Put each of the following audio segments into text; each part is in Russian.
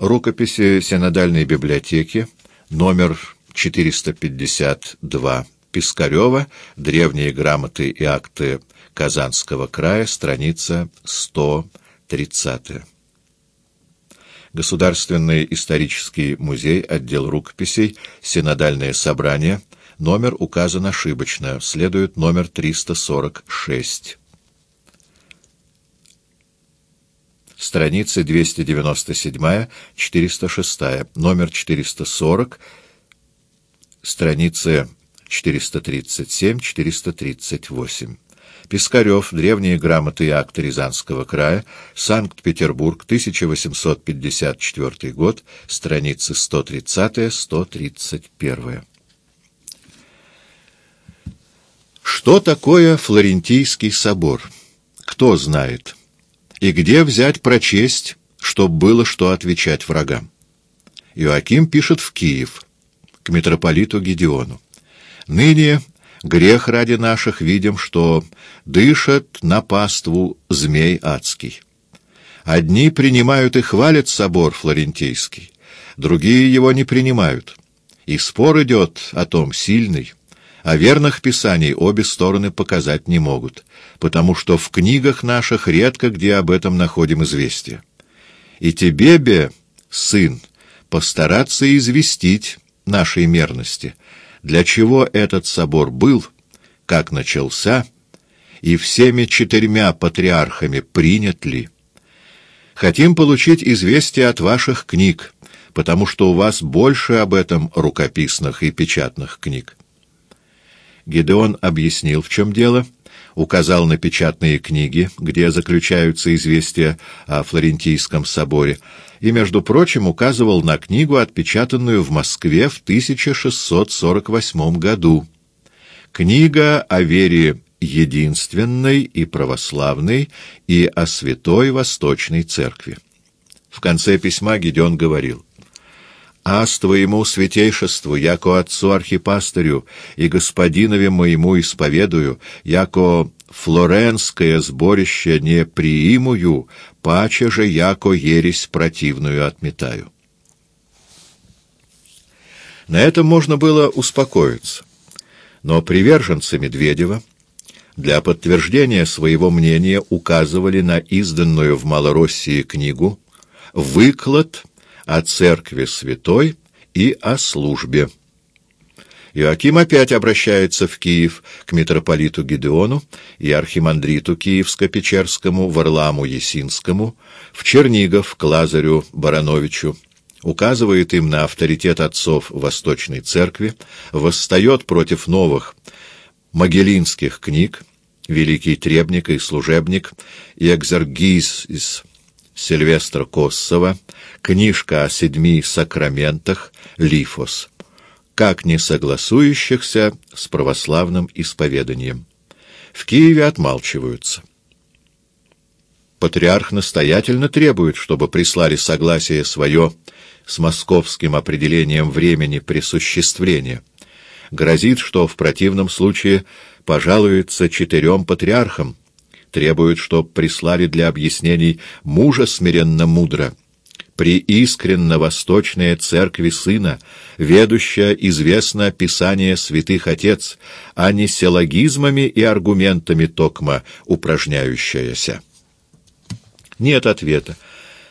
Рукописи Синодальной библиотеки, номер 452, Пискарева, Древние грамоты и акты Казанского края, страница 130. Государственный исторический музей, отдел рукописей, Синодальное собрание, номер указан ошибочно, следует номер 346. Страницы 297-406, номер 440, страницы 437-438. Пискарев. Древние грамоты и акты Рязанского края. Санкт-Петербург. 1854 год. Страницы 130-131. Что такое Флорентийский собор? Кто знает? И где взять прочесть, чтоб было что отвечать врагам? Иоаким пишет в Киев, к митрополиту Гедеону. «Ныне грех ради наших видим, что дышат на паству змей адский. Одни принимают и хвалят собор флорентийский, другие его не принимают. И спор идет о том сильный, а верных писаний обе стороны показать не могут, потому что в книгах наших редко где об этом находим известие. И тебе, бе, сын, постараться известить нашей мерности, для чего этот собор был, как начался, и всеми четырьмя патриархами принят ли. Хотим получить известие от ваших книг, потому что у вас больше об этом рукописных и печатных книг. Гедеон объяснил, в чем дело, указал на печатные книги, где заключаются известия о Флорентийском соборе, и, между прочим, указывал на книгу, отпечатанную в Москве в 1648 году. Книга о вере единственной и православной и о святой Восточной Церкви. В конце письма Гедеон говорил, аз твоему святейшеству, яко отцу архипастырю и господинове моему исповедую, яко флоренское сборище не приимую, паче же яко ересь противную отметаю. На этом можно было успокоиться, но приверженцы Медведева для подтверждения своего мнения указывали на изданную в Малороссии книгу «Выклад о церкви святой и о службе. Иоаким опять обращается в Киев к митрополиту Гидеону и архимандриту Киевско-Печерскому Варламу Есинскому, в Чернигов к Лазарю Барановичу, указывает им на авторитет отцов Восточной Церкви, восстает против новых могилинских книг, Великий Требник и Служебник, и Экзергиз из Сильвестра Коссова, книжка о седьми сакраментах «Лифос», как не согласующихся с православным исповеданием. В Киеве отмалчиваются. Патриарх настоятельно требует, чтобы прислали согласие свое с московским определением времени присуществления. Грозит, что в противном случае пожалуется четырем патриархам, требует, чтоб прислали для объяснений мужа смиренно-мудро, при искренно восточная церкви сына, ведущая известно Писание святых отец, а не силлогизмами и аргументами токма упражняющаяся. Нет ответа,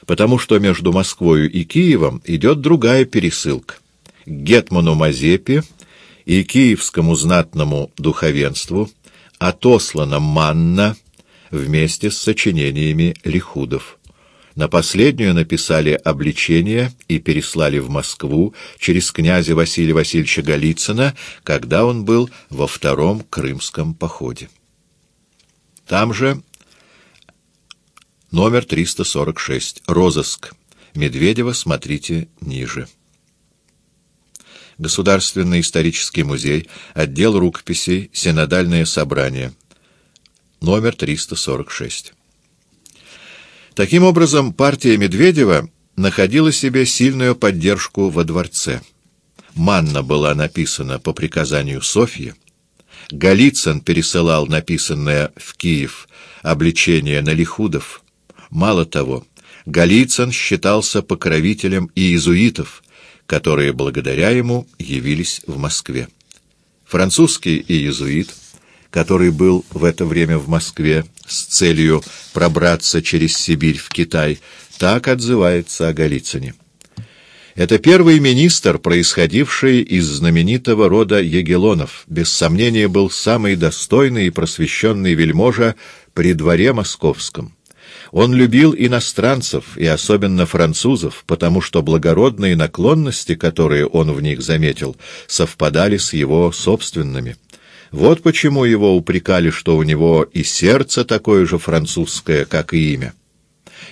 потому что между Москвою и Киевом идет другая пересылка. Гетману Мазепе и киевскому знатному духовенству отослана манна, вместе с сочинениями лихудов. На последнюю написали обличение и переслали в Москву через князя Василия Васильевича Голицына, когда он был во втором крымском походе. Там же номер 346. Розыск. Медведева смотрите ниже. Государственный исторический музей, отдел рукописей, синодальное собрание номер 346. Таким образом, партия Медведева находила себе сильную поддержку во дворце. Манна была написана по приказанию Софьи, Голицын пересылал написанное в Киев обличение на Лихудов. Мало того, Голицын считался покровителем иезуитов, которые благодаря ему явились в Москве. Французский иезуит, который был в это время в Москве с целью пробраться через Сибирь в Китай, так отзывается о Голицыне. Это первый министр, происходивший из знаменитого рода Егелонов, без сомнения был самый достойный и просвещенный вельможа при дворе московском. Он любил иностранцев, и особенно французов, потому что благородные наклонности, которые он в них заметил, совпадали с его собственными. Вот почему его упрекали, что у него и сердце такое же французское, как и имя.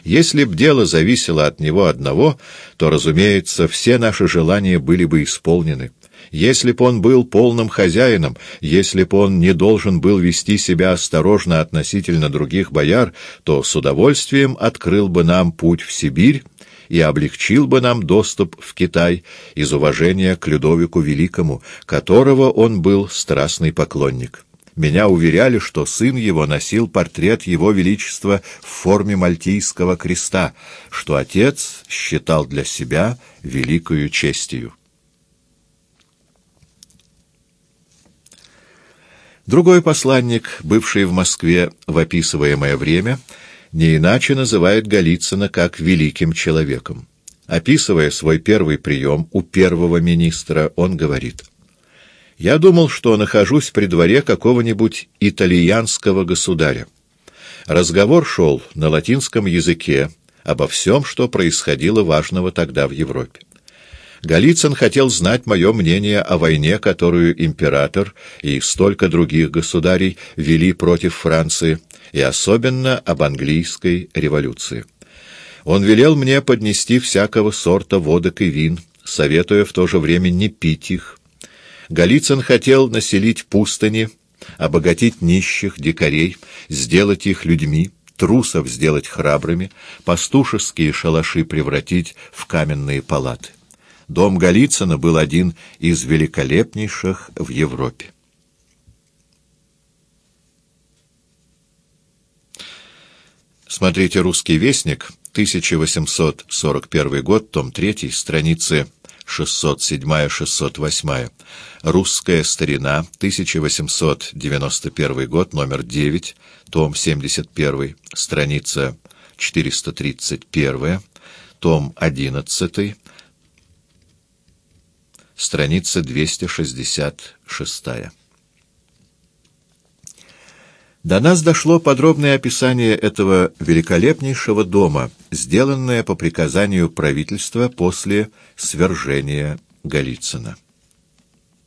Если б дело зависело от него одного, то, разумеется, все наши желания были бы исполнены. Если б он был полным хозяином, если б он не должен был вести себя осторожно относительно других бояр, то с удовольствием открыл бы нам путь в Сибирь и облегчил бы нам доступ в Китай из уважения к Людовику Великому, которого он был страстный поклонник. Меня уверяли, что сын его носил портрет его величества в форме мальтийского креста, что отец считал для себя великою честью. Другой посланник, бывший в Москве в описываемое время, не иначе называет Голицына как «великим человеком». Описывая свой первый прием у первого министра, он говорит — я думал, что нахожусь при дворе какого-нибудь итальянского государя. Разговор шел на латинском языке обо всем, что происходило важного тогда в Европе. Голицын хотел знать мое мнение о войне, которую император и столько других государей вели против Франции, и особенно об английской революции. Он велел мне поднести всякого сорта водок и вин, советуя в то же время не пить их, Голицын хотел населить пустыни, обогатить нищих, дикарей, сделать их людьми, трусов сделать храбрыми, пастушеские шалаши превратить в каменные палаты. Дом Голицына был один из великолепнейших в Европе. Смотрите «Русский вестник», 1841 год, том 3, страницы 607-608. Русская старина, 1891 год, номер 9, том 71, страница 431, том 11, страница 266. До нас дошло подробное описание этого великолепнейшего дома, сделанное по приказанию правительства после свержения Голицына.